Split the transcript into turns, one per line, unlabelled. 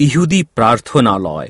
ইহুদি প্রার্থনালয়।